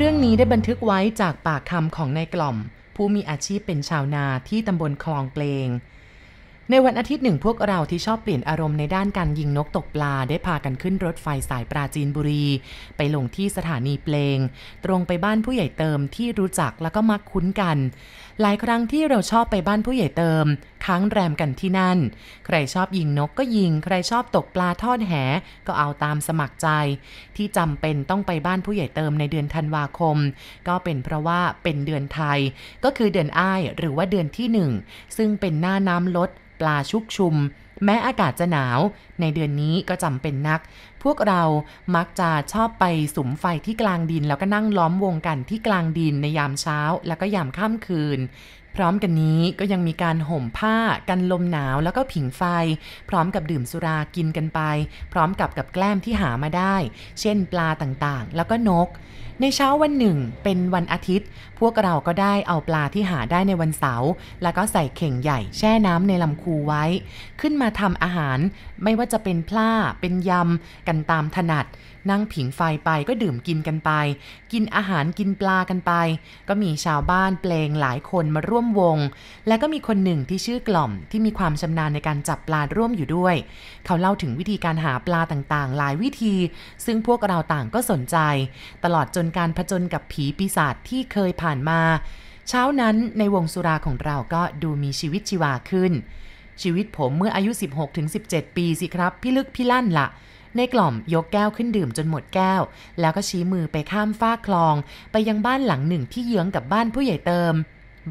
เรื่องนี้ได้บันทึกไว้จากปากคำของนายกล่อม ผู้มีอาชีพเป็นชาวนาที่ตำบลคลองเปลง ในวันอาทิตย์หนึ่งพวกเราที่ชอบเปลี่ยนอารมณ์ในด้านการยิงนกตกปลาได้พากันขึ้นรถไฟสายปราจีนบุรี ไปลงที่สถานีเปลง ตรงไปบ้านผู้ใหญ่เติมที่รู้จักแล้วก็มักคุ้นกัน หลายครั้งที่เราชอบไปบ้านผู้ใหญ่เติม ค้างแรมกันที่นั่น ใครชอบยิงนกก็ยิง ใครชอบตกปลาทอดแห ก็เอาตามสมัครใจ ที่จำเป็นต้องไปบ้านผู้ใหญ่เติมในเดือนธันวาคม ก็เป็นเพราะว่าเป็นเดือนไทย ก็คือเดือนอ้ายหรือว่าเดือนที่หนึ่งซึ่งเป็นหน้าน้ำลด ปลาชุกชุมแม้อากาศจะหนาว ในเดือนนี้ก็จำเป็นนัก วกเรามักจะชอบไปสุมไฟที่กลางดิน แล้วก็นั่งล้อมวงกันที่กลางดินในยามเช้า แล้วก็ยามค่ำคืน พร้อมกันนี้ก็ยังมีการห่มผ้ากันลมหนาวแล้วก็ผิงไฟ พร้อมกับดื่มสุรากินกันไป พร้อมกับกับแกล้มที่หามาได้ เช่นปลาต่างๆ แล้วก็นก ในเช้าวันหนึ่งเป็นวันอาทิตย์ พวกเราก็ได้เอาปลาที่หาได้ในวันเสาร์แล้วก็ใส่เข่งใหญ่แช่น้ำในลำคูไว้ ขึ้นมาทำอาหารไม่ว่าจะเป็นพล่าเป็นยำกันตามถนัด นั่งผิงไฟไปก็ดื่มกินกันไป กินอาหารกินปลากันไป ก็มีชาวบ้านเปลงหลายคนมาร่วมวง และก็มีคนหนึ่งที่ชื่อกล่อมที่มีความชำนาญในการจับปลาร่วมอยู่ด้วย เขาเล่าถึงวิธีการหาปลาต่างๆ หลายวิธี ซึ่งพวกเราต่างก็สนใจ ตลอดจนการผจญกับผีปีศาจที่เคยผ่านมา เช้านั้นในวงสุราของเราก็ดูมีชีวิตชีวาขึ้นชีวิตผมเมื่ออายุ 16-17 ปีสิครับ พี่ลึกพี่ลั่นละ ในกล่อมยกแก้วขึ้นดื่มจนหมดแก้ว แล้วก็ชี้มือไปข้ามฟากคลอง ไปยังบ้านหลังหนึ่งที่เยื้องกับบ้านผู้ใหญ่เติม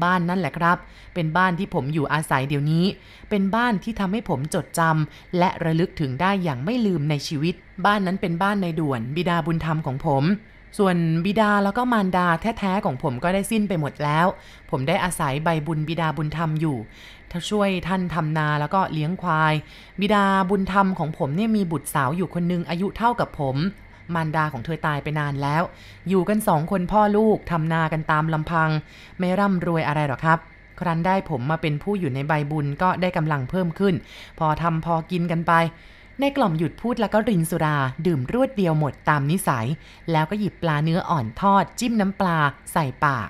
บ้านนั่นแหละครับ เป็นบ้านที่ผมอยู่อาศัยเดี๋ยวนี้ เป็นบ้านที่ทำให้ผมจดจำและระลึกถึงได้อย่างไม่ลืมในชีวิต บ้านนั้นเป็นบ้านในด่วน บิดาบุญธรรมของผม ส่วนบิดาแล้วก็มารดาแท้ๆของผมก็ได้สิ้นไปหมดแล้ว ผมได้อาศัยใบบุญบิดาบุญธรรมอยู่ถ้าช่วยท่านทำนาแล้วก็เลี้ยงควาย บิดาบุญธรรมของผมเนี่ยมีบุตรสาวอยู่คนนึงอายุเท่ากับผม มารดาของเธอตายไปนานแล้ว อยู่กันสองคนพ่อลูกทำนากันตามลำพัง ไม่ร่ำรวยอะไรหรอกครับ ครั้นได้ผมมาเป็นผู้อยู่ในใบบุญก็ได้กำลังเพิ่มขึ้น พอทำพอกินกันไป ในกล่อมหยุดพูดแล้วก็รินสุรา ดื่มรวดเดียวหมดตามนิสัย แล้วก็หยิบปลาเนื้ออ่อนทอด จิ้มน้ำปลา ใส่ปาก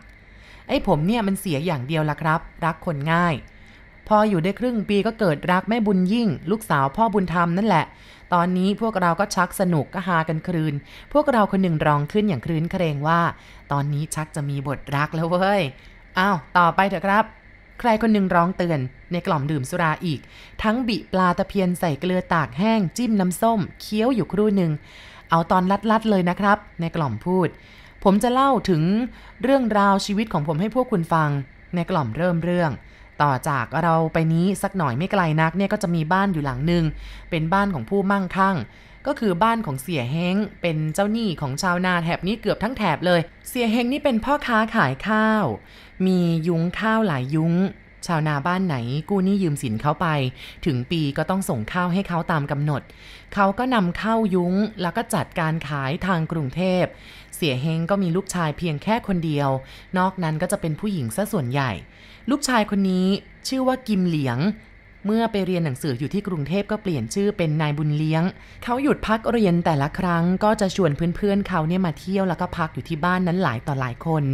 ไอ้ผมเนี่ยมันเสียอย่างเดียวละครับ รักคนง่าย พออยู่ได้ครึ่งปีก็เกิดรักแม่บุญยิ่ง ลูกสาวพ่อบุญธรรมนั่นแหละ ตอนนี้พวกเราก็ชักสนุกก็หากันครืน พวกเราคนหนึ่งร้องขึ้นอย่างครืนเครงว่า ตอนนี้ชักจะมีบทรักแล้วเว้ยอ้าวต่อไปเถอะครับ ใครคนหนึ่งร้องเตือน ในกล่อมดื่มสุราอีก ทั้งบิปลาตะเพียนใส่เกลือตากแห้ง จิ้มน้ำส้ม เคี้ยวอยู่ครู่หนึ่ง เอาตอนลัดๆเลยนะครับ ในกล่อมพูด ผมจะเล่าถึงเรื่องราวชีวิตของผมให้พวกคุณฟัง ในกล่อมเริ่มเรื่องต่อจากเราไปนี้สักหน่อยไม่ไกลนักเนี่ยก็จะมีบ้านอยู่หลังหนึ่งเป็นบ้านของผู้มั่งคั่ง ก็คือบ้านของเสียเฮงเป็นเจ้าหนี้ของชาวนาแถบนี้เกือบทั้งแถบเลย เสียเฮงนี่เป็นพ่อค้าขายข้าว มียุ้งข้าวหลายยุ้ง ชาวนาบ้านไหนกู้หนี้ยืมสินเขาไป ถึงปีก็ต้องส่งข้าวให้เขาตามกำหนด เขาก็นำข้าวยุ้ง แล้วก็จัดการขายทางกรุงเทพ เสียเฮงก็มีลูกชายเพียงแค่คนเดียว นอกนั้นก็จะเป็นผู้หญิงซะส่วนใหญ่ ลูกชายคนนี้ชื่อว่ากิมเหลียง เมื่อไปเรียนหนังสืออยู่ที่กรุงเทพก็เปลี่ยนชื่อเป็นนายบุญเลี้ยง เขาหยุดพักเรียนแต่ละครั้งก็จะชวนเพื่อนๆเขาเนี่ยมาเที่ยวแล้วก็พักอยู่ที่บ้านนั้นหลายต่อหลายคน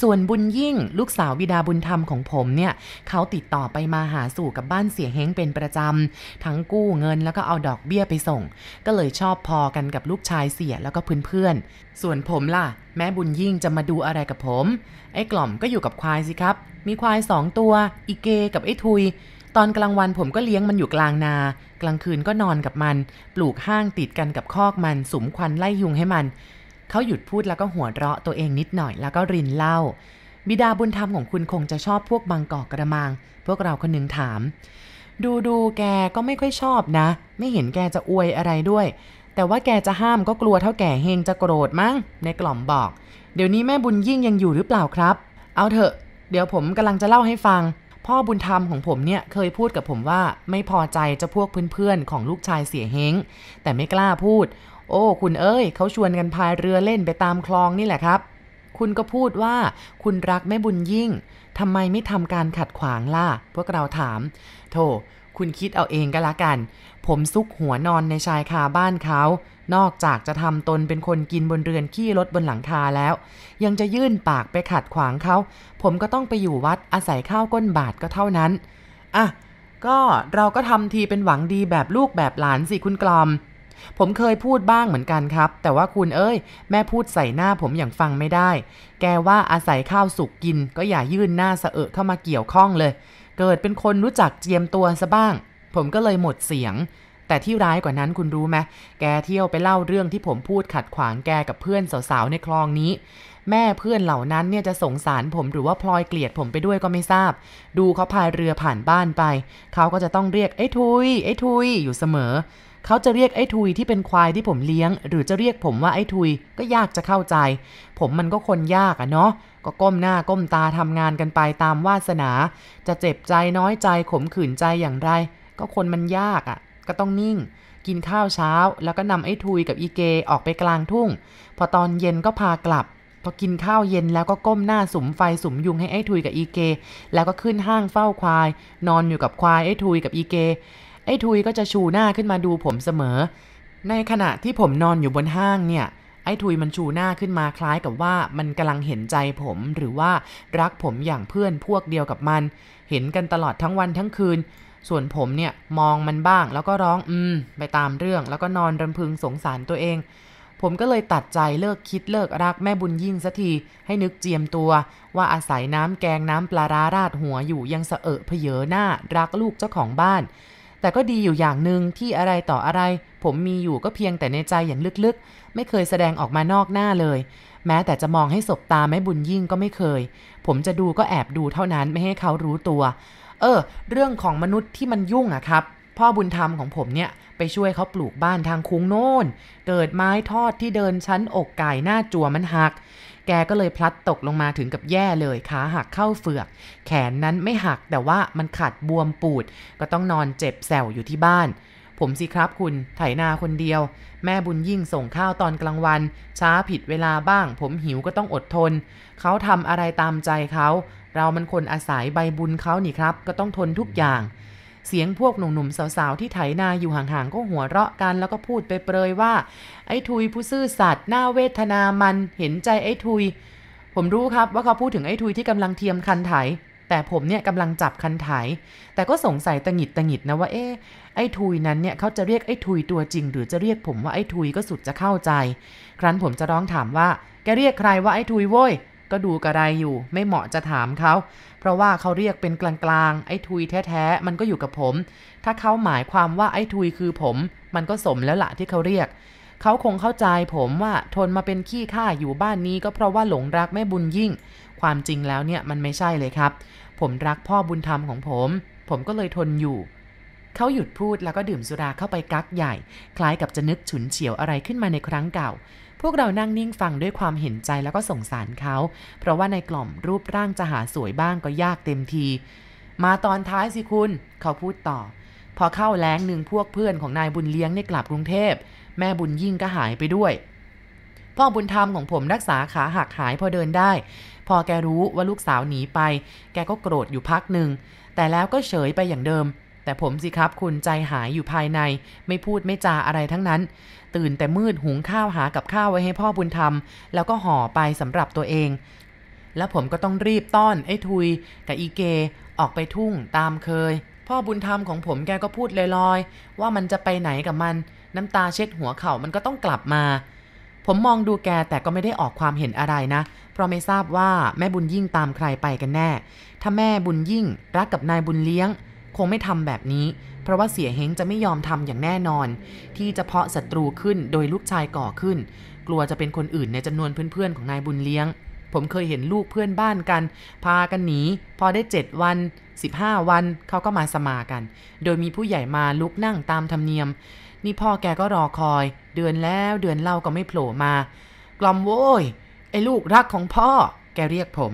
ส่วนบุญยิ่งลูกสาวบิดาบุญธรรมของผมเนี่ยเขาติดต่อไปมาหาสู่กับบ้านเสียเฮงเป็นประจำ ทั้งกู้เงินแล้วก็เอาดอกเบี้ยไปส่ง ก็เลยชอบพอกันกับลูกชายเสียแล้วก็เพื่อนๆ ส่วนผมล่ะ แม่บุญยิ่งจะมาดูอะไรกับผม ไอ้กล่อมก็อยู่กับควายสิครับ มีควายสองตัว อีเกกับไอ้ทุย ตอนกลางวันผมก็เลี้ยงมันอยู่กลางนา กลางคืนก็นอนกับมัน ปลูกห้างติดกันกับคอกมันสุมควันไล่ยุงให้มัน เขาหยุดพูดแล้วก็หัวเราะตัวเองนิดหน่อยแล้วก็รินเล่าบิดาบุญธรรมของคุณคงจะชอบพวกบางกอกกระมัง พวกเราคนหนึ่งถาม ดูดูแกก็ไม่ค่อยชอบนะ ไม่เห็นแกจะอวยอะไรด้วย แต่ว่าแกจะห้ามก็กลัวเท่าแก่เฮงจะโกรธมั้ง ในกล่อมบอก เดี๋ยวนี้แม่บุญยิ่งยังอยู่หรือเปล่าครับ เอาเถอะ เดี๋ยวผมกำลังจะเล่าให้ฟัง พ่อบุญธรรมของผมเนี่ยเคยพูดกับผมว่าไม่พอใจจะพวกเพื่อนๆของลูกชายเสียเฮงแต่ไม่กล้าพูด โอ้ คุณเอ้ยเขาชวนกันพายเรือเล่นไปตามคลองนี่แหละครับ คุณก็พูดว่าคุณรักแม่บุญยิ่งทำไมไม่ทำการขัดขวางล่ะ พวกเราถาม โธ่ คุณคิดเอาเองก็แล้วกัน ผมซุกหัวนอนในชายคาบ้านเขา นอกจากจะทำตนเป็นคนกินบนเรือนขี้รถบนหลังคาแล้ว ยังจะยื่นปากไปขัดขวางเขา ผมก็ต้องไปอยู่วัดอาศัยข้าวก้นบาทก็เท่านั้น อะ ก็เราก็ทำทีเป็นหวังดีแบบลูกแบบหลานสิคุณกลอม ผมเคยพูดบ้างเหมือนกันครับ แต่ว่าคุณเอ้ย แม่พูดใส่หน้าผมอย่างฟังไม่ได้ แกว่าอาศัยข้าวสุกกิน ก็อย่ายื่นหน้าสะเอะเข้ามาเกี่ยวข้องเลย เกิดเป็นคนรู้จักเจียมตัวซะบ้าง ผมก็เลยหมดเสียง แต่ที่ร้ายกว่านั้นคุณรู้ไหมแกเที่ยวไปเล่าเรื่องที่ผมพูดขัดขวางแกกับเพื่อนสาวๆในคลองนี้ แม่เพื่อนเหล่านั้นเนี่ยจะสงสารผมหรือว่าพลอยเกลียดผมไปด้วยก็ไม่ทราบ ดูเขาพายเรือผ่านบ้านไป เขาก็จะต้องเรียกไอ้ทุยไอ้ทุยอยู่เสมอเขาจะเรียกไอ้ทุยที่เป็นควายที่ผมเลี้ยง หรือจะเรียกผมว่าไอ้ทุยก็ยากจะเข้าใจ ผมมันก็คนยากอะเนาะ ก็ก้มหน้าก้มตาทำงานกันไปตามวาสนา จะเจ็บใจน้อยใจขมขื่นใจอย่างไร ก็คนมันยากอะก็ต้องนิ่ง กินข้าวเช้า แล้วก็นำไอ้ทุยกับอีเกออกไปกลางทุ่ง พอตอนเย็นก็พากลับ พอกินข้าวเย็นแล้วก็ก้มหน้าสุมไฟสุมยุงให้ไอ้ทุยกับอีเก แล้วก็ขึ้นห้างเฝ้าควาย นอนอยู่กับควายไอ้ทุยกับอีเก ไอ้ทุยก็จะชูหน้าขึ้นมาดูผมเสมอ ในขณะที่ผมนอนอยู่บนห้างเนี่ย ไอ้ทุยมันชูหน้าขึ้นมาคล้ายกับว่ามันกำลังเห็นใจผมหรือว่ารักผมอย่างเพื่อนพวกเดียวกับมัน เห็นกันตลอดทั้งวันทั้งคืน ส่วนผมเนี่ยมองมันบ้างแล้วก็ร้องอืมไปตามเรื่องแล้วก็นอนรำพึงสงสารตัวเอง ผมก็เลยตัดใจเลิกคิดเลิกรักแม่บุญยิ่งสักทีให้นึกเจียมตัว ว่าอาศัยน้ำแกงน้ำปลาร้าราดหัวอยู่ยังสะเอะเพเยอหน้ารักลูกเจ้าของบ้านแต่ก็ดีอยู่อย่างหนึ่งที่อะไรต่ออะไร ผมมีอยู่ก็เพียงแต่ในใจอย่างลึกๆ ไม่เคยแสดงออกมานอกหน้าเลย แม้แต่จะมองให้สบตาแม่บุญยิ่งก็ไม่เคย ผมจะดูก็แอบดูเท่านั้นไม่ให้เขารู้ตัว เออ เรื่องของมนุษย์ที่มันยุ่งอะครับ พ่อบุญธรรมของผมเนี่ย ไปช่วยเขาปลูกบ้านทางคุ้งโน่น เกิดไม้ทอดที่เดินชั้นอกไก่หน้าจัวมันหักแกก็เลยพลัดตกลงมาถึงกับแย่เลยขาหักเข้าเฟือก แขนนั้นไม่หักแต่ว่ามันขัดบวมปูด ก็ต้องนอนเจ็บแสวอยู่ที่บ้าน ผมสิครับคุณไถนาคนเดียว แม่บุญยิ่งส่งข้าวตอนกลางวัน ช้าผิดเวลาบ้าง ผมหิวก็ต้องอดทน เขาทำอะไรตามใจเขา เรามันคนอาศัยใบบุญเขานี่ครับ ก็ต้องทนทุกอย่าง เสียงพวกหนุ่มๆสาวๆที่ไถนาอยู่ห่างๆก็หัวเราะกันแล้วก็พูดไปเปรยว่า ไอ้ทุยผู้ซื่อสัตย์หน่าเวทนามันเห็นใจไอ้ทุย ผมรู้ครับว่าเขาพูดถึงไอ้ทุยที่กำลังเทียมคันไถ แต่ผมเนี่ยกำลังจับคันไถ แต่ก็สงสัยตะหงิดตะหงิดนะว่าเอ๊ะไอ้ทุยนั้นเนี่ยเขาจะเรียกไอ้ทุยตัวจริง หรือจะเรียกผมว่าไอ้ทุยก็สุดจะเข้าใจ ครั้นผมจะร้องถามว่า แกเรียกใครว่าไอ้ทุยโว้ยก็ดูกระไรอยู่ ไม่เหมาะจะถามเขาเพราะว่าเขาเรียกเป็นกลางๆไอ้ทุยแท้ๆมันก็อยู่กับผม ถ้าเขาหมายความว่าไอ้ทุยคือผม มันก็สมแล้วละที่เขาเรียก เขาคงเข้าใจผมว่าทนมาเป็นขี้ข้าอยู่บ้านนี้ก็เพราะว่าหลงรักแม่บุญยิ่ง ความจริงแล้วเนี่ยมันไม่ใช่เลยครับ ผมรักพ่อบุญธรรมของผม ผมก็เลยทนอยู่ เขาหยุดพูดแล้วก็ดื่มสุราเข้าไปกักใหญ่ คล้ายกับจะนึกฉุนเฉียวอะไรขึ้นมาในครั้งเก่า พวกเรานั่งนิ่งฟังด้วยความเห็นใจแล้วก็สงสารเขา เพราะว่าในกล่อมรูปร่างจะหาสวยบ้างก็ยากเต็มที มาตอนท้ายสิคุณ เขาพูดต่อ พอเข้าแล้งหนึ่งพวกเพื่อนของนายบุญเลี้ยงได้กลับกรุงเทพ แม่บุญยิ่งก็หายไปด้วย พ่อบุญธรรมของผมรักษาขาหักหายพอเดินได้ พอแกรู้ว่าลูกสาวหนีไป แกก็โกรธอยู่พักหนึ่ง แต่แล้วก็เฉยไปอย่างเดิม แต่ผมสิครับคุณใจหายอยู่ภายใน ไม่พูดไม่จาอะไรทั้งนั้น ตื่นแต่มืดหุงข้าวหากับข้าวไว้ให้พ่อบุญธรรม แล้วก็ห่อไปสำหรับตัวเอง แล้วผมก็ต้องรีบต้อนไอ้ทุยกับอีเกออกไปทุ่งตามเคยพ่อบุญธรรมของผมแกก็พูดลอยๆ ว่ามันจะไปไหนกับมัน น้ำตาเช็ดหัวเข่ามันก็ต้องกลับมา ผมมองดูแกแต่ก็ไม่ได้ออกความเห็นอะไรนะ เพราะไม่ทราบว่าแม่บุญยิ่งตามใครไปกันแน่ ถ้าแม่บุญยิ่งรักกับนายบุญเลี้ยง คงไม่ทำแบบนี้ เพราะว่าเสียเฮงจะไม่ยอมทำอย่างแน่นอน ที่จะเพาะศัตรูขึ้นโดยลูกชายก่อขึ้น กลัวจะเป็นคนอื่นในจำนวนเพื่อนๆของนายบุญเลี้ยงผมเคยเห็นลูกเพื่อนบ้านกัน พากันหนี พอได้ 7 วัน 15 วันเขาก็มาสมากัน โดยมีผู้ใหญ่มาลุกนั่งตามธรรมเนียม นี่พ่อแกก็รอคอย เดือนแล้วเดือนเล่าก็ไม่โผล่มา กลอมโว้ยไอ้ลูกรักของพ่อ แกเรียกผม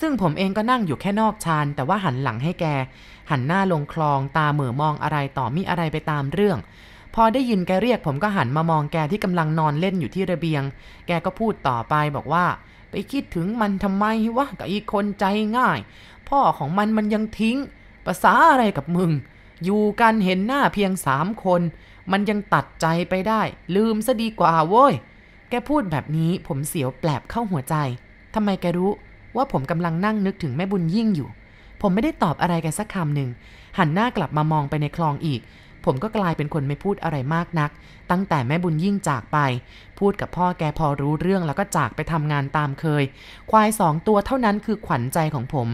ซึ่งผมเองก็นั่งอยู่แค่นอกชานแต่ว่าหันหลังให้แก หันหน้าลงคลองตาเหม่อมองอะไรต่อมีอะไรไปตามเรื่อง พอได้ยินแกเรียกผมก็หันมามองแกที่กำลังนอนเล่นอยู่ที่ระเบียง แกก็พูดต่อไปบอกว่า ไปคิดถึงมันทำไมวะกับอีกคนใจง่าย พ่อของมันมันยังทิ้งภาษาอะไรกับมึง อยู่กันเห็นหน้าเพียงสามคน มันยังตัดใจไปได้ ลืมซะดีกว่าโว้ย แกพูดแบบนี้ผมเสียวแปลบเข้าหัวใจทำไมแกรู้ว่าผมกำลังนั่งนึกถึงแม่บุญยิ่งอยู่ ผมไม่ได้ตอบอะไรแกสักคำหนึ่ง หันหน้ากลับมามองไปในคลองอีก ผมก็กลายเป็นคนไม่พูดอะไรมากนัก ตั้งแต่แม่บุญยิ่งจากไป พูดกับพ่อแกพอรู้เรื่องแล้วก็จากไปทำงานตามเคย ควายสองตัวเท่านั้นคือขวัญใจของผม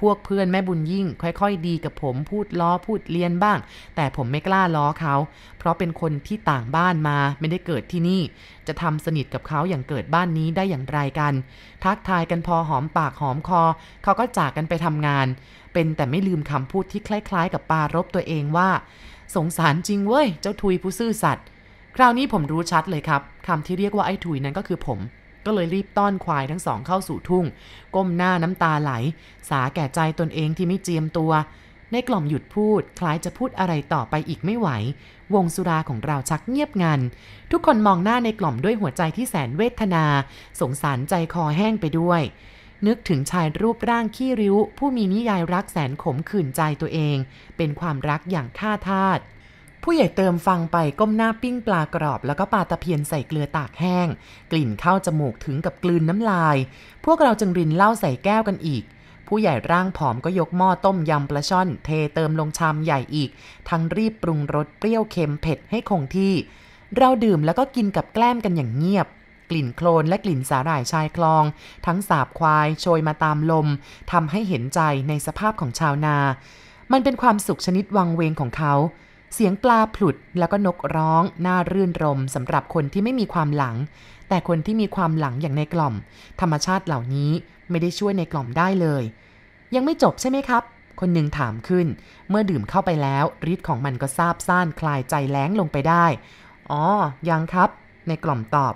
พวกเพื่อนแม่บุญยิ่ง ค่อยๆ ดีกับผมพูดล้อพูดเลียนบ้าง แต่ผมไม่กล้าล้อเขา เพราะเป็นคนที่ต่างบ้านมาไม่ได้เกิดที่นี่ จะทำสนิทกับเขาอย่างเกิดบ้านนี้ได้อย่างไรกัน ทักทายกันพอหอมปากหอมคอ เขาก็จากกันไปทำงาน เป็นแต่ไม่ลืมคำพูดที่คล้ายๆ กับปารบตัวเองว่า สงสารจริงเว้ยเจ้าทุยผู้ซื่อสัตย์คราวนี้ผมรู้ชัดเลยครับคำที่เรียกว่าไอ้ทุยนั้นก็คือผม ก็เลยรีบต้อนควายทั้งสองเข้าสู่ทุ่ง ก้มหน้าน้ำตาไหล สาแก่ใจตนเองที่ไม่เจียมตัว ในกล่อมหยุดพูด คล้ายจะพูดอะไรต่อไปอีกไม่ไหว วงสุราของเราชักเงียบงัน ทุกคนมองหน้าในกล่อมด้วยหัวใจที่แสนเวทนา สงสารใจคอแห้งไปด้วย นึกถึงชายรูปร่างขี้ริ้ว ผู้มีนิยายรักแสนขมขื่นใจตัวเอง เป็นความรักอย่างท่าทาต ผู้ใหญ่เติมฟังไปก้มหน้าปิ้งปลากรอบ แล้วก็ปลาตะเพียนใส่เกลือตากแห้ง กลิ่นเข้าจมูกถึงกับกลืนน้ำลาย พวกเราจึงรินเหล้าใส่แก้วกันอีก ผู้ใหญ่ร่างผอมก็ยกหม้อต้มยำปลาช่อน เทเติมลงชามใหญ่อีก ทั้งรีบปรุงรสเปรี้ยวเค็มเผ็ดให้คงที่ เราดื่มแล้วก็กินกับแกล้มกันอย่างเงียบกลิ่นโคลนและกลิ่นสาหร่ายชายคลอง ทั้งสาบควายโชยมาตามลมทำให้เห็นใจในสภาพของชาวนา มันเป็นความสุขชนิดวังเวงของเขา เสียงปลาผลุดแล้วก็นกร้องน่ารื่นรมสำหรับคนที่ไม่มีความหลัง แต่คนที่มีความหลังอย่างในกล่อม ธรรมชาติเหล่านี้ไม่ได้ช่วยในกล่อมได้เลย ยังไม่จบใช่ไหมครับ คนหนึ่งถามขึ้น เมื่อดื่มเข้าไปแล้วฤทธิ์ของมันก็ซาบซ่านคลายใจแล้งลงไปได้ อ๋อ ยังครับ ในกล่อมตอบ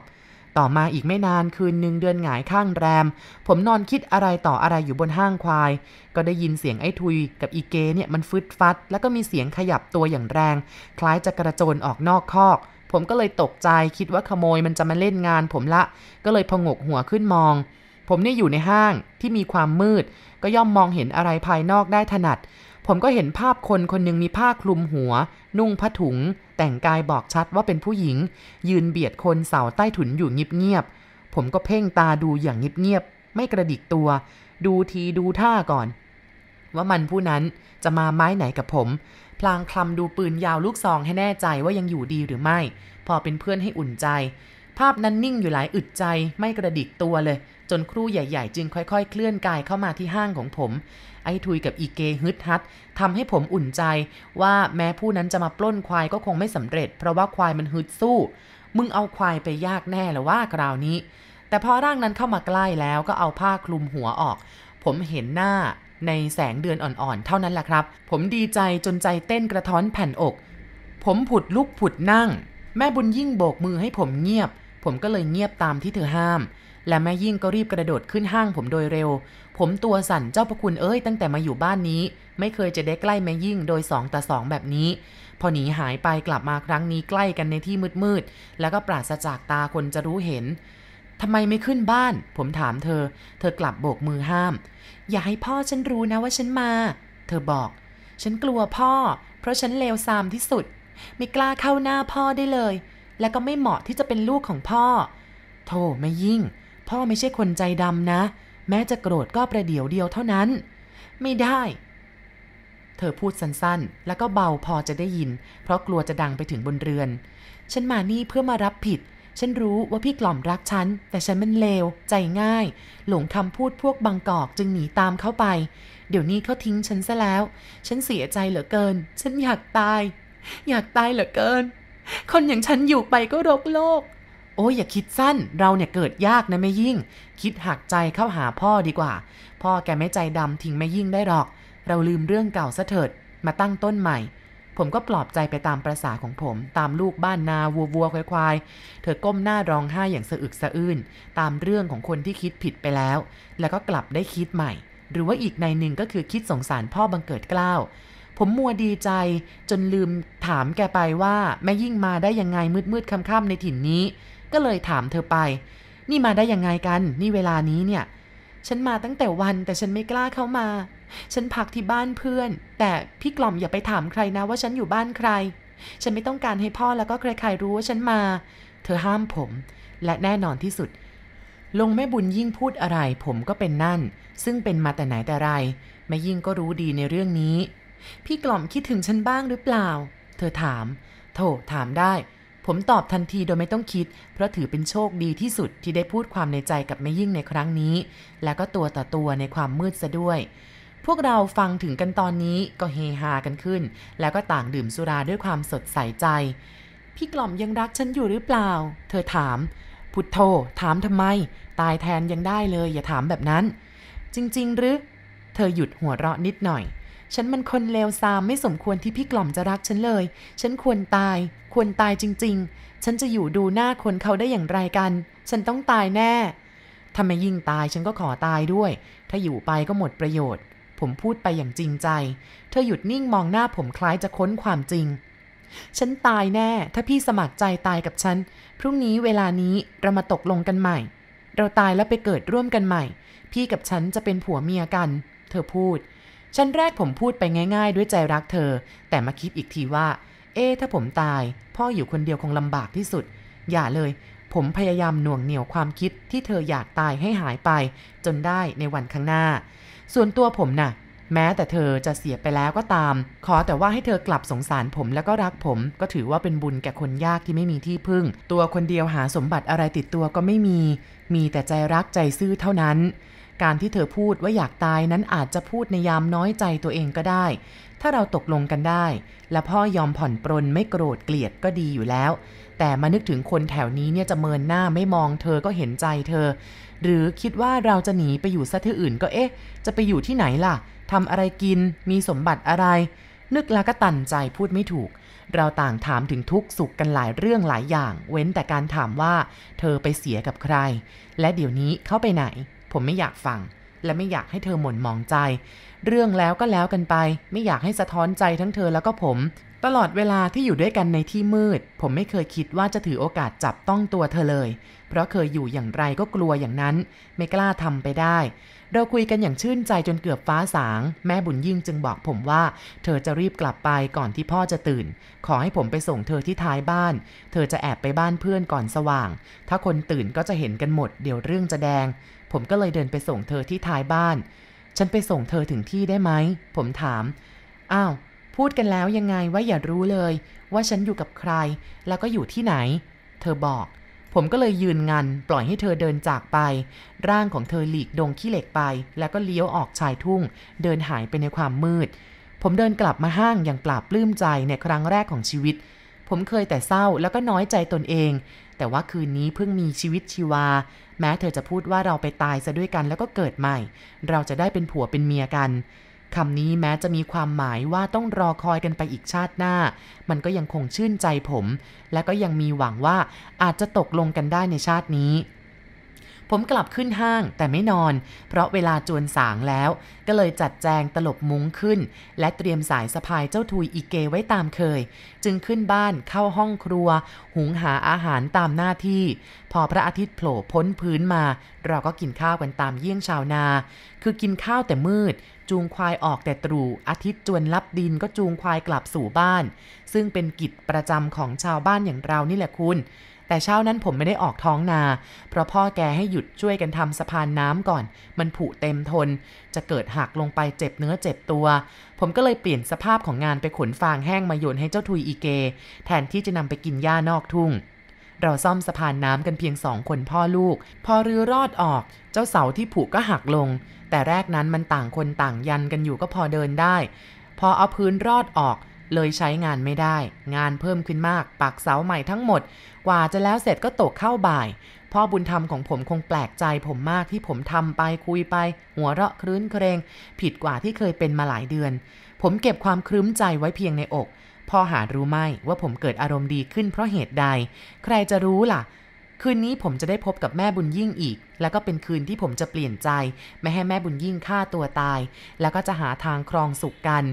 ต่อมาอีกไม่นานคืนหนึ่งเดือนหงายข้างแรม ผมนอนคิดอะไรต่ออะไรอยู่บนห้างควาย ก็ได้ยินเสียงไอ้ทุยกับอีเกเนี่ยมันฟึดฟัด แล้วก็มีเสียงขยับตัวอย่างแรง คล้ายจะกระโจนออกนอกคอก ผมก็เลยตกใจคิดว่าขโมยมันจะมาเล่นงาน ผมละ ก็เลยพงกหัวขึ้นมอง ผมเนี่ยอยู่ในห้างที่มีความมืด ก็ย่อมมองเห็นอะไรภายนอกได้ถนัด ผมก็เห็นภาพคนคนหนึ่งมีผ้าคลุมหัว นุ่งผ้าถุง แต่งกายบอกชัดว่าเป็นผู้หญิง ยืนเบียดคนเสาใต้ถุนอยู่เงียบๆผมก็เพ่งตาดูอย่างเงียบๆไม่กระดิกตัว ดูทีดูท่าก่อน ว่ามันผู้นั้นจะมาไม้ไหนกับผม พลางคลำดูปืนยาวลูกซองให้แน่ใจว่ายังอยู่ดีหรือไม่ พอเป็นเพื่อนให้อุ่นใจ ภาพนั้นนิ่งอยู่หลายอึดใจไม่กระดิกตัวเลย จนครูใหญ่ๆ จึงค่อยๆ เคลื่อนกายเข้ามาที่ห้างของผม ไอ้ทุยกับอีเกฮึดฮัดทำให้ผมอุ่นใจว่าแม้ผู้นั้นจะมาปล้นควายก็คงไม่สำเร็จ เพราะว่าควายมันฮึดสู้ มึงเอาควายไปยากแน่แล้วว่าคราวนี้ แต่พอร่างนั้นเข้ามาใกล้แล้วก็เอาผ้าคลุมหัวออก ผมเห็นหน้าในแสงเดือนอ่อนๆ เท่านั้นแหละครับ ผมดีใจจนใจเต้นกระท้อนแผ่นอก ผมผุดลุกผุดนั่ง แม่บุญยิ่งโบกมือให้ผมเงียบ ผมก็เลยเงียบตามที่เธอห้าม และแม่ยิ่งก็รีบกระโดดขึ้นห้างผมโดยเร็ว ผมตัวสั่นเจ้าพระคุณเอ้ยตั้งแต่มาอยู่บ้านนี้ ไม่เคยจะได้ใกล้แม่ยิ่งโดยสองต่อสองแบบนี้ พอหนีหายไปกลับมาครั้งนี้ใกล้กันในที่มืดๆแล้วก็ปราศจากตาคนจะรู้เห็นทำไมไม่ขึ้นบ้าน ผมถามเธอ เธอกลับโบกมือห้าม อย่าให้พ่อฉันรู้นะว่าฉันมา เธอบอก ฉันกลัวพ่อ เพราะฉันเลวทรามที่สุด ไม่กล้าเข้าหน้าพ่อได้เลย และก็ไม่เหมาะที่จะเป็นลูกของพ่อ โธ่ไม่ยิ่ง พ่อไม่ใช่คนใจดำนะ แม้จะโกรธก็ประเดี๋ยวเดียวเท่านั้น ไม่ได้ เธอพูดสั้นๆ แล้วก็เบาพอจะได้ยิน เพราะกลัวจะดังไปถึงบนเรือน ฉันมานี่เพื่อมารับผิด ฉันรู้ว่าพี่กล่อมรักฉัน แต่ฉันมันเลว ใจง่าย หลงคำพูดพวกบางกอกจึงหนีตามเข้าไป เดี๋ยวนี้เขาทิ้งฉันซะแล้ว ฉันเสียใจเหลือเกิน ฉันอยากตาย อยากตายเหลือเกิน คนอย่างฉันอยู่ไปก็รกโลก อ้ยอย่าคิดสั้น เราเนี่ยเกิดยากนะแม่ยิ่ง คิดหักใจเข้าหาพ่อดีกว่า พ่อแกไม่ใจดำทิ้งแม่ยิ่งได้หรอก เราลืมเรื่องเก่าซะเถิด มาตั้งต้นใหม่ ผมก็ปลอบใจไปตามประษาของผม ตามลูกบ้านนาวัววัวควายควายเธอก้มหน้าร้องไห้อย่างสะอึกสะอื้นตามเรื่องของคนที่คิดผิดไปแล้ว แล้วก็กลับได้คิดใหม่ หรือว่าอีกในหนึ่งก็คือคิดสงสารพ่อบังเกิดเกล้าวผมมัวดีใจจนลืมถามแกไปว่าแม่ยิ่งมาได้ยังไงมืดมืดๆค่ำๆในถิ่นนี้ ก็เลยถามเธอไป นี่มาได้ยังไงกัน นี่เวลานี้เนี่ย ฉันมาตั้งแต่วันแต่ฉันไม่กล้าเข้ามา ฉันพักที่บ้านเพื่อน แต่พี่กล่อมอย่าไปถามใครนะว่าฉันอยู่บ้านใคร ฉันไม่ต้องการให้พ่อแล้วก็ใครๆรู้ว่าฉันมา เธอห้ามผม และแน่นอนที่สุดลงแม่บุญยิ่งพูดอะไรผมก็เป็นนั่น ซึ่งเป็นมาแต่ไหนแต่ไรแม่ยิ่งก็รู้ดีในเรื่องนี้ พี่กล่อมคิดถึงฉันบ้างหรือเปล่า เธอถาม โถถามได้ ผมตอบทันทีโดยไม่ต้องคิด เพราะถือเป็นโชคดีที่สุดที่ได้พูดความในใจกับแม่ยิ่งในครั้งนี้ และก็ตัวต่อตัวในความมืดซะด้วย พวกเราฟังถึงกันตอนนี้ก็เฮฮากันขึ้น แล้วก็ต่างดื่มสุราด้วยความสดใสใจ พี่กล่อมยังรักฉันอยู่หรือเปล่า เธอถาม พุทโธถามทำไม ตายแทนยังได้เลย อย่าถามแบบนั้น จริง ๆ หรือ เธอหยุดหัวเราะนิดหน่อย ฉันมันคนเลวทรามไม่สมควรที่พี่กล่อมจะรักฉันเลย ฉันควรตาย ควรตายจริง ๆ ฉันจะอยู่ดูหน้าคนเขาได้อย่างไรกัน ฉันต้องตายแน่ ถ้าไม่ยิ่งตายฉันก็ขอตายด้วย ถ้าอยู่ไปก็หมดประโยชน์ ผมพูดไปอย่างจริงใจ เธอหยุดนิ่งมองหน้าผมคล้ายจะค้นความจริง ฉันตายแน่ ถ้าพี่สมัครใจตายกับฉัน พรุ่งนี้เวลานี้เรามาตกลงกันใหม่ เราตายแล้วไปเกิดร่วมกันใหม่ พี่กับฉันจะเป็นผัวเมียกัน เธอพูด ชั้นแรกผมพูดไปง่าย ๆ ด้วยใจรักเธอ แต่มาคิดอีกทีว่า เอ๊ถ้าผมตาย พ่ออยู่คนเดียวคงลำบากที่สุด อย่าเลย ผมพยายามหน่วงเหนี่ยวความคิดที่เธออยากตายให้หายไป จนได้ในวันข้างหน้า ส่วนตัวผมน่ะ แม้แต่เธอจะเสียไปแล้วก็ตาม ขอแต่ว่าให้เธอกลับสงสารผมแล้วก็รักผม ก็ถือว่าเป็นบุญแก่คนยากที่ไม่มีที่พึ่ง ตัวคนเดียวหาสมบัติอะไรติดตัวก็ไม่มี มีแต่ใจรักใจซื่อเท่านั้น การที่เธอพูดว่าอยากตายนั้นอาจจะพูดในยามน้อยใจตัวเองก็ได้ ถ้าเราตกลงกันได้ และพ่อยอมผ่อนปรนไม่โกรธเกลียดก็ดีอยู่แล้ว แต่มานึกถึงคนแถวนี้เนี่ยจะเมินหน้าไม่มองเธอก็เห็นใจเธอ หรือคิดว่าเราจะหนีไปอยู่ซะที่อื่นก็เอ๊ะ จะไปอยู่ที่ไหนล่ะทำอะไรกิน มีสมบัติอะไร นึกแล้วก็ตันใจพูดไม่ถูก เราต่างถามถึงทุกสุขกันหลายเรื่องหลายอย่าง เว้นแต่การถามว่า เธอไปเสียกับใคร และเดี๋ยวนี้เข้าไปไหน ผมไม่อยากฟัง และไม่อยากให้เธอหม่นมองใจ เรื่องแล้วก็แล้วกันไป ไม่อยากให้สะท้อนใจทั้งเธอแล้วก็ผม ตลอดเวลาที่อยู่ด้วยกันในที่มืด ผมไม่เคยคิดว่าจะถือโอกาสจับต้องตัวเธอเลย เพราะเคยอยู่อย่างไรก็กลัวอย่างนั้น ไม่กล้าทำไปได้ เราคุยกันอย่างชื่นใจจนเกือบฟ้าสาง แม่บุญยิ่งจึงบอกผมว่า เธอจะรีบกลับไปก่อนที่พ่อจะตื่น ขอให้ผมไปส่งเธอที่ท้ายบ้าน เธอจะแอบไปบ้านเพื่อนก่อนสว่าง ถ้าคนตื่นก็จะเห็นกันหมด เดี๋ยวเรื่องจะแดง ผมก็เลยเดินไปส่งเธอที่ท้ายบ้าน ฉันไปส่งเธอถึงที่ได้ไหม ผมถาม อ้าว พูดกันแล้วยังไงว่าอย่ารู้เลย ว่าฉันอยู่กับใคร แล้วก็อยู่ที่ไหน เธอบอก ผมก็เลยยืนงัน ปล่อยให้เธอเดินจากไป ร่างของเธอหลีกดงขี้เหล็กไป แล้วก็เลี้ยวออกชายทุ่ง เดินหายไปในความมืด ผมเดินกลับมาห้างอย่างปราบปลื้มใจในครั้งแรกของชีวิต ผมเคยแต่เศร้าแล้วก็น้อยใจตนเองแต่ว่าคืนนี้เพิ่งมีชีวิตชีวา แม้เธอจะพูดว่าเราไปตายซะด้วยกันแล้วก็เกิดใหม่ เราจะได้เป็นผัวเป็นเมียกันคำนี้แม้จะมีความหมายว่าต้องรอคอยกันไปอีกชาติหน้า มันก็ยังคงชื่นใจผม และก็ยังมีหวังว่าอาจจะตกลงกันได้ในชาตินี้ ผมกลับขึ้นห้างแต่ไม่นอน เพราะเวลาจวนสางแล้ว ก็เลยจัดแจงตลบมุ้งขึ้น และเตรียมสายสะพายเจ้าทุยอีเกไว้ตามเคย จึงขึ้นบ้านเข้าห้องครัว หุงหาอาหารตามหน้าที่ พอพระอาทิตย์โผล่พ้นพื้นมา เราก็กินข้าวกันตามเยี่ยงชาวนา คือกินข้าวแต่มืดจูงควายออกแต่ตรู่อาทิตย์จวนลับดินก็จูงควายกลับสู่บ้าน ซึ่งเป็นกิจประจำของชาวบ้านอย่างเรานี่แหละคุณ แต่เช้านั้นผมไม่ได้ออกท้องนา เพราะพ่อแกให้หยุดช่วยกันทำสะพานน้ำก่อน มันผุเต็มทน จะเกิดหักลงไปเจ็บเนื้อเจ็บตัว ผมก็เลยเปลี่ยนสภาพของงานไปขนฟางแห้งมาโยนให้เจ้าทุยอีเก แทนที่จะนำไปกินหญ้านอกทุ่งเราซ่อมสะพานน้ำกันเพียงสองคนพ่อลูก พอรื้อรอดออก เจ้าเสาที่ผุก็หักลง แต่แรกนั้นมันต่างคนต่างยันกันอยู่ก็พอเดินได้ พอเอาพื้นรอดออก เลยใช้งานไม่ได้ งานเพิ่มขึ้นมากปักเสาใหม่ทั้งหมด กว่าจะแล้วเสร็จก็ตกเข้าบ่าย พ่อบุญธรรมของผมคงแปลกใจผมมากที่ผมทำไปคุยไป หัวเราะครื้นเครง ผิดกว่าที่เคยเป็นมาหลายเดือน ผมเก็บความครึ้มใจไว้เพียงในอก พ่อหารู้ไหมว่าผมเกิดอารมณ์ดีขึ้นเพราะเหตุใด ใครจะรู้ล่ะคืนนี้ผมจะได้พบกับแม่บุญยิ่งอีก แล้วก็เป็นคืนที่ผมจะเปลี่ยนใจ ไม่ให้แม่บุญยิ่งฆ่าตัวตาย แล้วก็จะหาทางครองสุขกัน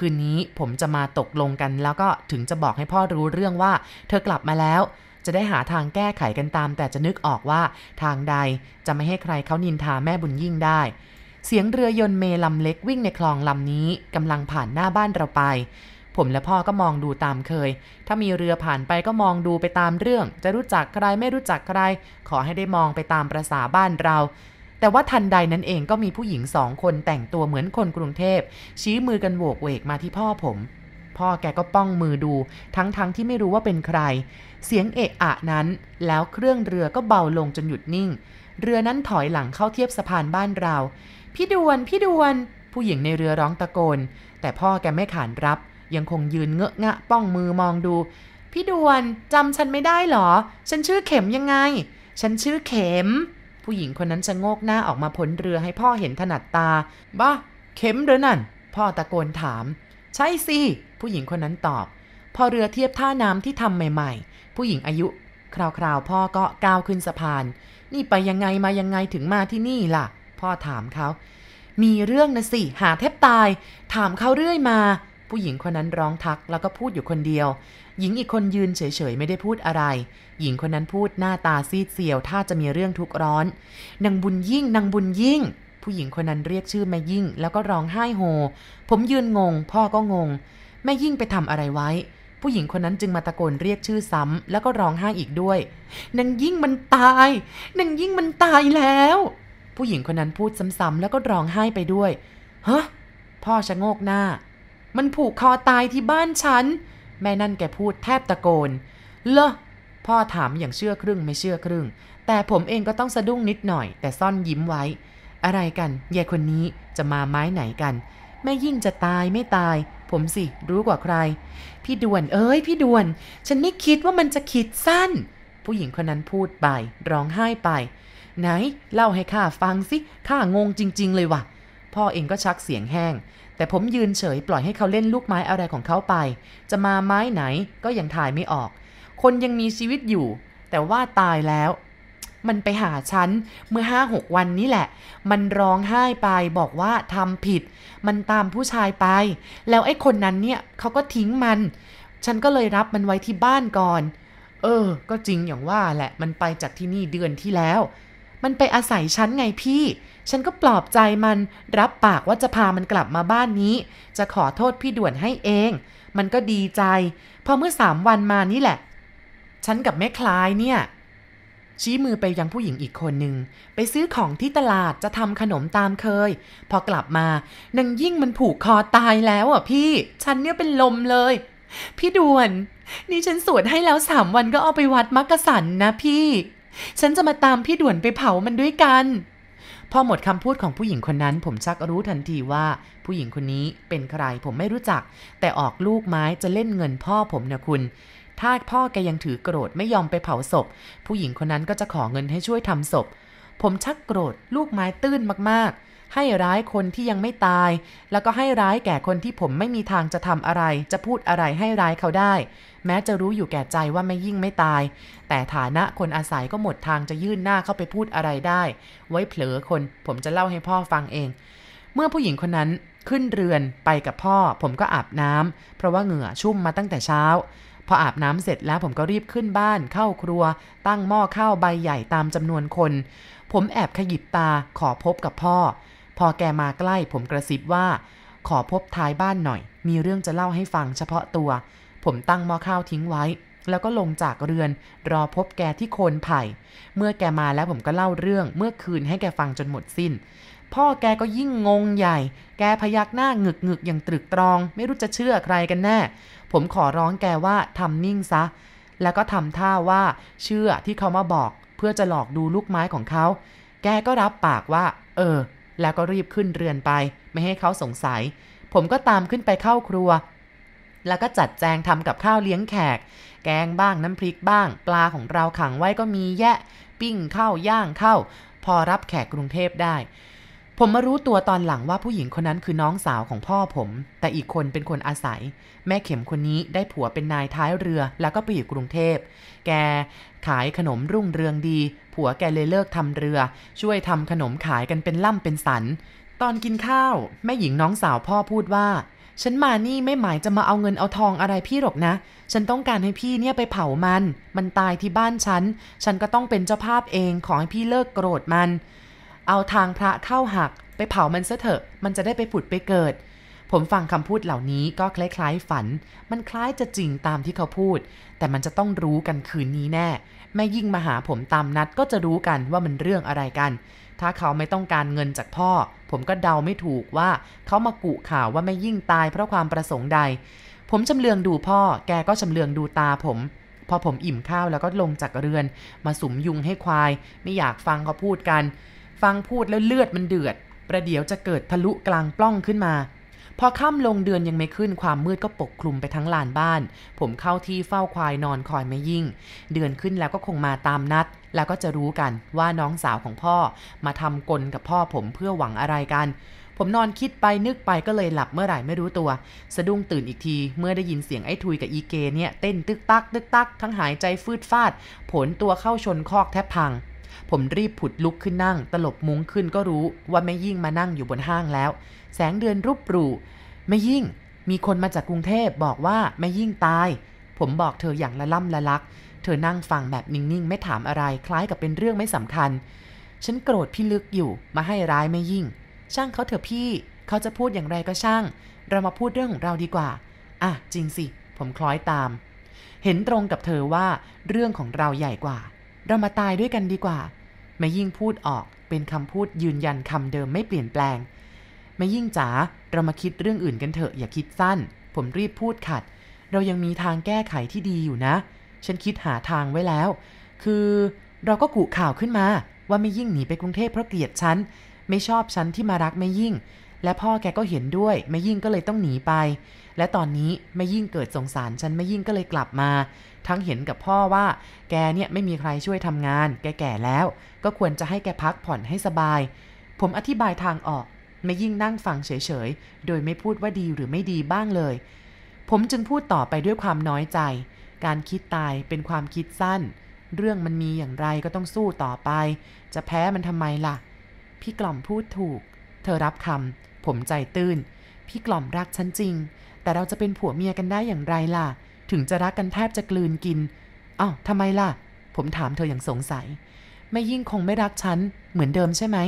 คืนนี้ผมจะมาตกลงกัน แล้วก็ถึงจะบอกให้พ่อรู้เรื่องว่า เธอกลับมาแล้ว จะได้หาทางแก้ไขกันตาม แต่จะนึกออกว่าทางใดจะไม่ให้ใครเขานินทาแม่บุญยิ่งได้ เสียงเรือยนต์เมลำเล็กวิ่งในคลองลำนี้กำลังผ่านหน้าบ้านเราไป ผมและพ่อก็มองดูตามเคย ถ้ามีเรือผ่านไปก็มองดูไปตามเรื่อง จะรู้จักใครไม่รู้จักใคร ขอให้ได้มองไปตามประษาบ้านเรา แต่ว่าทันใดนั้นเองก็มีผู้หญิงสองคนแต่งตัวเหมือนคนกรุงเทพ ชี้มือกันโวกเวกมาที่พ่อผม พ่อแกก็ป้องมือดู ทั้งๆทที่ไม่รู้ว่าเป็นใคร เสียงเอะอะนั้น แล้วเครื่องเรือก็เบาลงจนหยุดนิ่ง เรือนั้นถอยหลังเข้าเทียบสะพานบ้านเรา พี่ดวนพี่ดวน ผู้หญิงในเรือร้องตะโกน แต่พ่อแกไม่ขานรับ ยังคงยืนเงอะงะป้องมือมองดู พี่ดวนจำฉันไม่ได้หรอ ฉันชื่อเข็มยังไง ฉันชื่อเข็ม ผู้หญิงคนนั้นชะโงกหน้าออกมาพ้นเรือให้พ่อเห็นถนัดตา บ้า เข็มเด้อนั่น พ่อตะโกนถาม ใช่สิ ผู้หญิงคนนั้นตอบ พอเรือเทียบท่าน้ำที่ทำใหม่ ๆ ผู้หญิงอายุ คราวๆ พ่อก็ก้าวขึ้นสะพาน นี่ไปยังไงมายังไงถึงมาที่นี่ล่ะ พ่อถามเขา มีเรื่องนะสิ หาแทบตาย ถามเขาเรื่อยมา ผู้หญิงคนนั้นร้องทักแล้วก็พูดอยู่คนเดียว หญิงอีกคนยืนเฉยๆ ไม่ได้พูดอะไร หญิงคนนั้นพูดหน้าตาซีดเซียวถ้าจะมีเรื่องทุกข์ร้อน นางบุญยิ่ง นางบุญยิ่ง ผู้หญิงคนนั้นเรียกชื่อแม่ยิ่ง แล้วก็ร้องไห้โฮ ผมยืนงง พ่อก็งง แม่ยิ่งไปทำอะไรไว้ ผู้หญิงคนนั้นจึงมาตะโกนเรียกชื่อซ้ำแล้วก็ร้องไห้อีกด้วย นางยิ่งมันตาย นางยิ่งมันตายแล้ว ผู้หญิงคนนั้นพูดซ้ำๆแล้วก็ร้องไห้ไปด้วย ฮะ พ่อชะโงกหน้า มันผูกคอตายที่บ้านฉัน แม่นั่นแกพูดแทบตะโกน เลอพ่อถามอย่างเชื่อครึ่งไม่เชื่อครึ่ง แต่ผมเองก็ต้องสะดุ้งนิดหน่อย แต่ซ่อนยิ้มไว้ อะไรกันยายคนนี้จะมาไม้ไหนกันแม่ยิ่งจะตายไม่ตาย ผมสิรู้กว่าใคร พี่ด่วนเอ้ย พี่ด่วน ฉันไม่คิดว่ามันจะคิดสั้น ผู้หญิงคนนั้นพูดไป ร้องไห้ไป ไหน เล่าให้ข้าฟังสิข้างงจริง ๆ เลยว่ะ พ่อเองก็ชักเสียงแห้ง แต่ผมยืนเฉยปล่อยให้เขาเล่นลูกไม้อะไรของเขาไป จะมาไม้ไหนก็ยังถ่ายไม่ออก คนยังมีชีวิตอยู่ แต่ว่าตายแล้ว มันไปหาฉันเมื่อห้าหกวันนี้แหละ มันร้องไห้ไปบอกว่าทำผิด มันตามผู้ชายไป แล้วไอ้คนนั้นเนี่ยเขาก็ทิ้งมัน ฉันก็เลยรับมันไว้ที่บ้านก่อน เออ ก็จริงอย่างว่าแหละ มันไปจากที่นี่เดือนที่แล้ว มันไปอาศัยฉันไงพี่ ฉันก็ปลอบใจมัน รับปากว่าจะพามันกลับมาบ้านนี้ จะขอโทษพี่ด่วนให้เอง มันก็ดีใจ พอเมื่อสามวันมานี่แหละ ฉันกับแม่คลายเนี่ย ชี้มือไปยังผู้หญิงอีกคนหนึ่ง ไปซื้อของที่ตลาดจะทำขนมตามเคย พอกลับมานางยิ่งมันผูกคอตายแล้วอะพี่ ฉันเนี่ยเป็นลมเลย พี่ด่วน นี่ฉันสวดให้แล้วสามวันก็เอาไปวัดมักกะสันนะพี่ ฉันจะมาตามพี่ด่วนไปเผามันด้วยกัน พอหมดคำพูดของผู้หญิงคนนั้น ผมชักรู้ทันทีว่า ผู้หญิงคนนี้เป็นใครผมไม่รู้จัก แต่ออกลูกไม้จะเล่นเงินพ่อผมนะคุณ ถ้าพ่อแกยังถือโกรธไม่ยอมไปเผาศพ ผู้หญิงคนนั้นก็จะขอเงินให้ช่วยทำศพ ผมชักโกรธลูกไม้ตื้นมากๆ ให้ร้ายคนที่ยังไม่ตาย แล้วก็ให้ร้ายแก่คนที่ผมไม่มีทางจะทำอะไร จะพูดอะไรให้ร้ายเขาได้ แม้จะรู้อยู่แก่ใจว่าไม่ยิ่งไม่ตาย แต่ฐานะคนอาศัยก็หมดทางจะยื่นหน้าเข้าไปพูดอะไรได้ ไว้เผลอคนผมจะเล่าให้พ่อฟังเอง เมื่อผู้หญิงคนนั้นขึ้นเรือนไปกับพ่อ ผมก็อาบน้ำเพราะว่าเหงื่อชุ่มมาตั้งแต่เช้าพออาบน้ำเสร็จแล้วผมก็รีบขึ้นบ้านเข้าครัว ตั้งหม้อข้าวใบใหญ่ตามจำนวนคน ผมแอบขยิบตาขอพบกับพ่อ พอแกมาใกล้ผมกระซิบว่า ขอพบท้ายบ้านหน่อย มีเรื่องจะเล่าให้ฟังเฉพาะตัว ผมตั้งหม้อข้าวทิ้งไว้ แล้วก็ลงจากเรือน รอพบแกที่โคนไผ่ เมื่อแกมาแล้วผมก็เล่าเรื่อง เมื่อคืนให้แกฟังจนหมดสิ้น พ่อแกก็ยิ่งงงใหญ่ แกพยักหน้าหงึกงึกอย่างตรึกตรอง ไม่รู้จะเชื่อใครกันแน่ ผมขอร้องแกว่าทำนิ่งซะ แล้วก็ทำท่าว่าเชื่อที่เขามาบอก เพื่อจะหลอกดูลูกไม้ของเขา แกก็รับปากว่า เออ แล้วก็รีบขึ้นเรือนไป ไม่ให้เขาสงสัย ผมก็ตามขึ้นไปเข้าครัว แล้วก็จัดแจงทำกับข้าวเลี้ยงแขก แกงบ้างน้ำพริกบ้าง ปลาของเราขังไว้ก็มีแยะ ปิ้งข้าวย่างข้าวพอรับแขกกรุงเทพได้ ผมมารู้ตัวตอนหลังว่าผู้หญิงคนนั้นคือน้องสาวของพ่อผม แต่อีกคนเป็นคนอาศัย แม่เข็มคนนี้ได้ผัวเป็นนายท้ายเรือ แล้วก็ไปอยู่กรุงเทพ แกขายขนมรุ่งเรืองดี ผัวแกเลยเลิกทำเรือ ช่วยทำขนมขายกันเป็นล่ำเป็นสัน ตอนกินข้าว แม่หญิงน้องสาวพ่อพูดว่า ฉันมานี่ไม่หมายจะมาเอาเงินเอาทองอะไรพี่หรอกนะ ฉันต้องการให้พี่เนี่ยไปเผามัน มันตายที่บ้านฉัน ฉันก็ต้องเป็นเจ้าภาพเองขอให้พี่เลิกโกรธมัน เอาทางพระเข้าหัก ไปเผามันซะเถอะ มันจะได้ไปผุดไปเกิด ผมฟังคำพูดเหล่านี้ก็คล้ายๆฝัน มันคล้ายจะจริงตามที่เขาพูด แต่มันจะต้องรู้กันคืนนี้แน่ แม่ยิ่งมาหาผมตามนัดก็จะรู้กันว่ามันเรื่องอะไรกัน ถ้าเขาไม่ต้องการเงินจากพ่อ ผมก็เดาไม่ถูกว่า เขามากุข่าวว่าแม่ยิ่งตายเพราะความประสงค์ใด ผมชำเลืองดูพ่อ แกก็ชำเลืองดูตาผมพอผมอิ่มข้าวแล้วก็ลงจากเรือน มาสุมยุงให้ควาย ไม่อยากฟังเขาพูดกัน ฟังพูดแล้วเลือดมันเดือด ประเดี๋ยวจะเกิดทะลุกลางปล้องขึ้นมา พอค่ำลงเดือนยังไม่ขึ้นความมืดก็ปกคลุมไปทั้งลานบ้าน ผมเข้าที่เฝ้าควายนอนคอยไม่ยิ่ง เดือนขึ้นแล้วก็คงมาตามนัด แล้วก็จะรู้กันว่าน้องสาวของพ่อ มาทำกลกับพ่อผมเพื่อหวังอะไรกันผมนอนคิดไปนึกไปก็เลยหลับเมื่อไหร่ไม่รู้ตัว สะดุ้งตื่นอีกที เมื่อได้ยินเสียงไอ้ทุยกับอีเกเนี่ยเต้นตึกตักตึกตักทั้งหายใจฟืดฟาด ผลตัวเข้าชนคอกแทบพัง ผมรีบผุดลุกขึ้นนั่ง ตลบมุ้งขึ้นก็รู้ว่าแม่ยิ่งมานั่งอยู่บนห้างแล้ว แสงเดือนรูปปรูแม่ยิ่ง มีคนมาจากกรุงเทพบอกว่าแม่ยิ่งตาย ผมบอกเธออย่างละล่ำละลัก เธอนั่งฟังแบบนิ่งๆ ไม่ถามอะไร คล้ายกับเป็นเรื่องไม่สำคัญ ฉันโกรธพี่ลึกอยู่ มาให้ร้ายแม่ยิ่ง ช่างเขาเถอะพี่ เขาจะพูดอย่างไรก็ช่าง เรามาพูดเรื่องของเราดีกว่า อะจริงสิ ผมคล้อยตาม เห็นตรงกับเธอว่าเรื่องของเราใหญ่กว่า เรามาตายด้วยกันดีกว่าแม่ยิ่งพูดออกเป็นคำพูดยืนยันคำเดิมไม่เปลี่ยนแปลงแม่ยิ่งจ๋าเรามาคิดเรื่องอื่นกันเถอะอย่าคิดสั้น ผมรีบพูดขัด เรายังมีทางแก้ไขที่ดีอยู่นะ ฉันคิดหาทางไว้แล้ว คือเราก็กุข่าวขึ้นมา ว่าไม่ยิ่งหนีไปกรุงเทพเพราะเกลียดฉันไม่ชอบฉันที่มารักไม่ยิ่ง และพ่อแกก็เห็นด้วยไม่ยิ่งก็เลยต้องหนีไป และตอนนี้ไม่ยิ่งเกิดสงสารฉันไม่ยิ่งก็เลยกลับมา ทั้งเห็นกับพ่อว่า แกเนี่ยไม่มีใครช่วยทำงาน แกแก่แล้ว ก็ควรจะให้แกพักผ่อนให้สบาย ผมอธิบายทางออก ไม่ยิ่งนั่งฟังเฉยๆ โดยไม่พูดว่าดีหรือไม่ดีบ้างเลย ผมจึงพูดต่อไปด้วยความน้อยใจ การคิดตายเป็นความคิดสั้น เรื่องมันมีอย่างไรก็ต้องสู้ต่อไป จะแพ้มันทำไมล่ะ พี่กล่อมพูดถูก เธอรับคำผมใจตื้น พี่กล่อมรักฉันจริง แต่เราจะเป็นผัวเมียกันได้อย่างไรล่ะ ถึงจะรักกันแทบจะกลืนกินอ้าวทำไมล่ะ ผมถามเธออย่างสงสัย ไม่ยิ่งคงไม่รักฉัน เหมือนเดิมใช่ไหม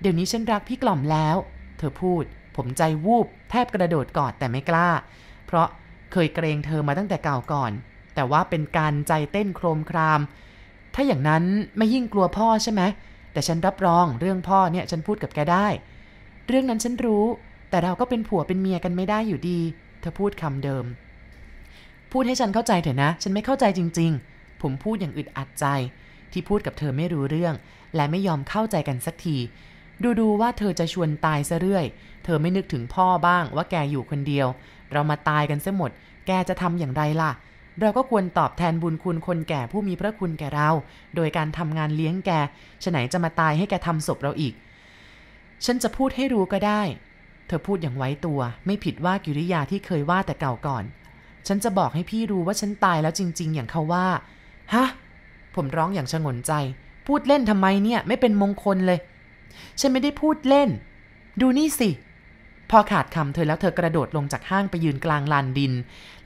เดี๋ยวนี้ฉันรักพี่กล่อมแล้ว เธอพูด ผมใจวูบ แทบกระโดดกอดแต่ไม่กล้า เพราะเคยเกรงเธอมาตั้งแต่เก่าก่อน แต่ว่าเป็นการใจเต้นโครมคราม ถ้าอย่างนั้นไม่ยิ่งกลัวพ่อใช่ไหม แต่ฉันรับรองเรื่องพ่อเนี่ยฉันพูดกับแกได้ เรื่องนั้นฉันรู้ แต่เราก็เป็นผัวเป็นเมียกันไม่ได้อยู่ดี เธอพูดคำเดิม พูดให้ฉันเข้าใจเถอะนะ ฉันไม่เข้าใจจริง ๆ ผมพูดอย่างอึดอัดใจ ที่พูดกับเธอไม่รู้เรื่อง และไม่ยอมเข้าใจกันสักที ดูๆว่าเธอจะชวนตายซะเรื่อย เธอไม่นึกถึงพ่อบ้างว่าแกอยู่คนเดียว เรามาตายกันซะหมด แกจะทำอย่างไรล่ะ เราก็ควรตอบแทนบุญคุณคนแก่ผู้มีพระคุณแก่เรา โดยการทำงานเลี้ยงแกฉะไหนจะมาตายให้แกทำศพเราอีก ฉันจะพูดให้รู้ก็ได้ เธอพูดอย่างไว้ตัว ไม่ผิดว่ากิริยาที่เคยว่าแต่เก่าก่อน ฉันจะบอกให้พี่รู้ว่าฉันตายแล้วจริง ๆ อย่างเขาว่า ฮะ ผมร้องอย่างชงนใจ พูดเล่นทำไมเนี่ย ไม่เป็นมงคลเลย ฉันไม่ได้พูดเล่น ดูนี่สิ พอขาดคำเธอแล้วเธอกระโดดลงจากห้างไปยืนกลางลานดิน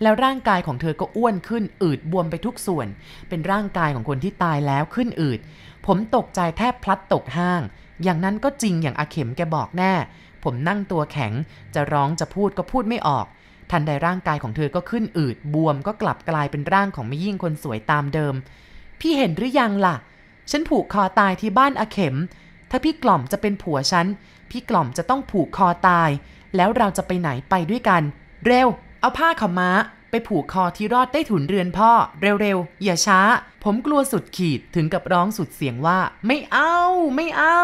แล้วร่างกายของเธอก็อ้วนขึ้น อืดบวมไปทุกส่วน เป็นร่างกายของคนที่ตายแล้วขึ้นอืด ผมตกใจแทบพลัดตกห้าง อย่างนั้นก็จริงอย่างอาเข็มแกบอกแน่ ผมนั่งตัวแข็ง จะร้องจะพูดก็พูดไม่ออก ทันใดร่างกายของเธอก็ขึ้นอืดบวมก็กลับกลายเป็นร่างของไม่ยิ่งคนสวยตามเดิม พี่เห็นหรือยังล่ะ ฉันผูกคอตายที่บ้านอาเข็ม ถ้าพี่กล่อมจะเป็นผัวฉัน พี่กล่อมจะต้องผูกคอตาย แล้วเราจะไปไหนไปด้วยกัน เร็ว เอาผ้าขาวม้า ไปผูกคอที่รอดได้ถุนเรือนพ่อ เร็วๆ อย่าช้า ผมกลัวสุดขีดถึงกับร้องสุดเสียงว่า ไม่เอา ไม่เอา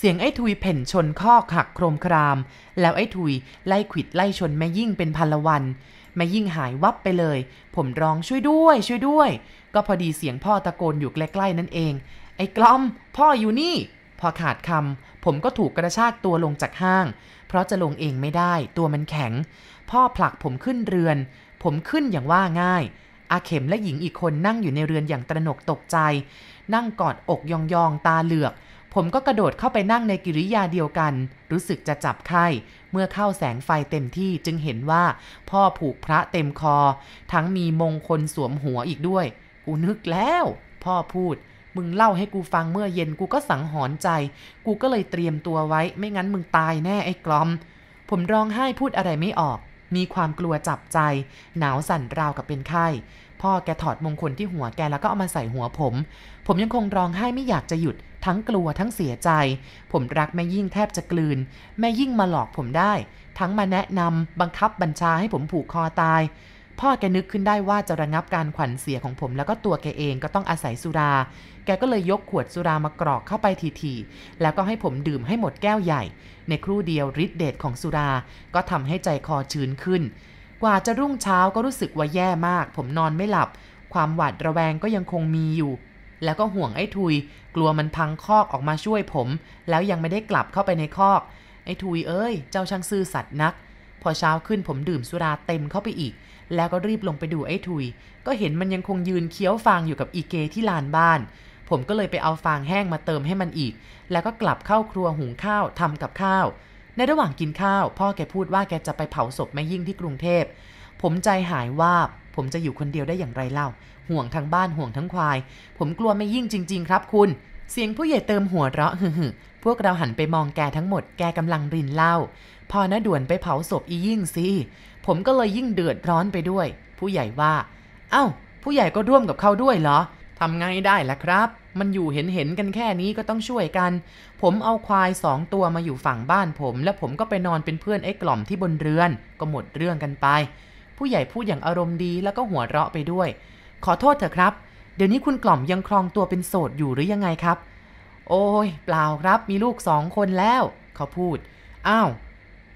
เสียงไอ้ทุยเพ่นชนคอกหักโครมคราม แล้วไอ้ทุยไล่ขิดไล่ชนแม่ยิ่งเป็นพันละวันแม่ยิ่งหายวับไปเลย ผมร้องช่วยด้วย ช่วยด้วย ก็พอดีเสียงพ่อตะโกนอยู่ใกล้ๆนั่นเอง ไอ้กล้อม พ่ออยู่นี่ พอขาดคำผมก็ถูกกระชากตัวลงจากห้าง เพราะจะลงเองไม่ได้ ตัวมันแข็ง พ่อผลักผมขึ้นเรือน ผมขึ้นอย่างว่าง่าย อาเข็มและหญิงอีกคนนั่งอยู่ในเรือนอย่างตระหนกตกใจ นั่งกอดอกยองๆตาเหลือก ผมก็กระโดดเข้าไปนั่งในกิริยาเดียวกัน รู้สึกจะจับไข้ เมื่อเข้าแสงไฟเต็มที่จึงเห็นว่า พ่อผูกพระเต็มคอ ทั้งมีมงคลสวมหัวอีกด้วย กูนึกแล้ว พ่อพูด มึงเล่าให้กูฟังเมื่อเย็นกูก็สังหรณ์ใจ กูก็เลยเตรียมตัวไว้ ไม่งั้นมึงตายแน่ไอ้กลอม ผมร้องไห้พูดอะไรไม่ออก มีความกลัวจับใจ หนาวสั่นราวกับเป็นไข้ พ่อแกถอดมงคลที่หัวแกแล้วก็เอามาใส่หัวผม ผมยังคงร้องไห้ไม่อยากจะหยุด ทั้งกลัวทั้งเสียใจ ผมรักแม่ยิ่งแทบจะกลืน แม่ยิ่งมาหลอกผมได้ ทั้งมาแนะนำบังคับบัญชาให้ผมผูกคอตาย พ่อแกนึกขึ้นได้ว่าจะระงับการขวัญเสียของผมแล้วก็ตัวแกเองก็ต้องอาศัยสุรา แกก็เลยยกขวดสุรามากรอกเข้าไปทีๆแล้วก็ให้ผมดื่มให้หมดแก้วใหญ่ ในครู่เดียวฤทธิ์เดชของสุรา ก็ทำให้ใจคอชื้นขึ้น กว่าจะรุ่งเช้าก็รู้สึกว่าแย่มาก ผมนอนไม่หลับ ความหวาดระแวงก็ยังคงมีอยู่ แล้วก็ห่วงไอ้ทุย กลัวมันพังคอกออกมาช่วยผม แล้วยังไม่ได้กลับเข้าไปในคอก ไอ้ทุยเอ้ย เจ้าช่างซื่อสัตย์นัก พอเช้าขึ้นผมดื่มสุราเต็มเข้าไปอีก แล้วก็รีบลงไปดูไอ้ทุย ก็เห็นมันยังคงยืนเคี้ยวฟางอยู่กับอีเกที่ลานบ้าน ผมก็เลยไปเอาฟางแห้งมาเติมให้มันอีก แล้วก็กลับเข้าครัวหุงข้าวทำกับข้าว ในระหว่างกินข้าว พ่อแกพูดว่าแกจะไปเผาศพแม่ยิ่งที่กรุงเทพผมใจหายว่าบผมจะอยู่คนเดียวได้อย่างไรเล่า ห่วงทั้งบ้านห่วงทั้งควาย ผมกลัวแม่ยิ่งจริง ๆ ครับคุณ เสียงผู้ใหญ่เติมหัวเราะฮึฮึพวกเราหันไปมองแกทั้งหมดแกกำลังรินเหล้าพอนะด่วนไปเผาศพอียิ่งสิผมก็เลยยิ่งเดือดร้อนไปด้วย ผู้ใหญ่ว่า เอ้า ผู้ใหญ่ก็ร่วมกับเขาด้วยเหรอทำไงได้ล่ะครับ มันอยู่เห็นเห็นๆกันแค่นี้ก็ต้องช่วยกัน ผมเอาควายสองตัวมาอยู่ฝั่งบ้านผม แล้วผมก็ไปนอนเป็นเพื่อนไอ้กล่อมที่บนเรือน ก็หมดเรื่องกันไป ผู้ใหญ่พูดอย่างอารมณ์ดีแล้วก็หัวเราะไปด้วย ขอโทษเถอะครับ เดี๋ยวนี้คุณกล่อมยังครองตัวเป็นโสดอยู่หรือยังไงครับ โอ้ย เปล่าครับมีลูกสองคนแล้ว เขาพูด อ้าว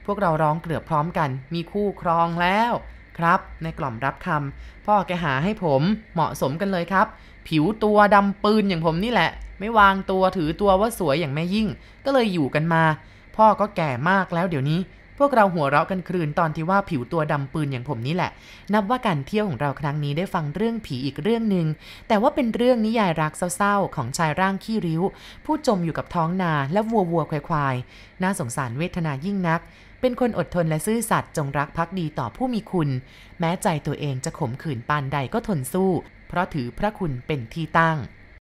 พวกเราร้องเกลือบพร้อมกัน มีคู่ครองแล้ว ครับ ในกล่อมรับคำพ่อแกหาให้ผมเหมาะสมกันเลยครับ ผิวตัวดำปืนอย่างผมนี่แหละ ไม่วางตัวถือตัวว่าสวยอย่างแม่ยิ่ง ก็เลยอยู่กันมา พ่อก็แก่มากแล้วเดี๋ยวนี้ วกเราหัวเราะกันครืนตอนที่ว่าผิวตัวดำปืนอย่างผมนี่แหละ นับว่าการเที่ยวของเราครั้งนี้ได้ฟังเรื่องผีอีกเรื่องหนึ่งแต่ว่าเป็นเรื่องนิยายรักเศร้าๆ ของชายร่างขี้ริ้ว ผู้จมอยู่กับท้องนาและวัววัวควายควายน่าสงสารเวทนายิ่งนักเป็นคนอดทนและซื่อสัตย์จงรักภักดีต่อผู้มีคุณ แม้ใจตัวเองจะขมขื่นปานใดก็ทนสู้ เพราะถือพระคุณเป็นที่ตั้ง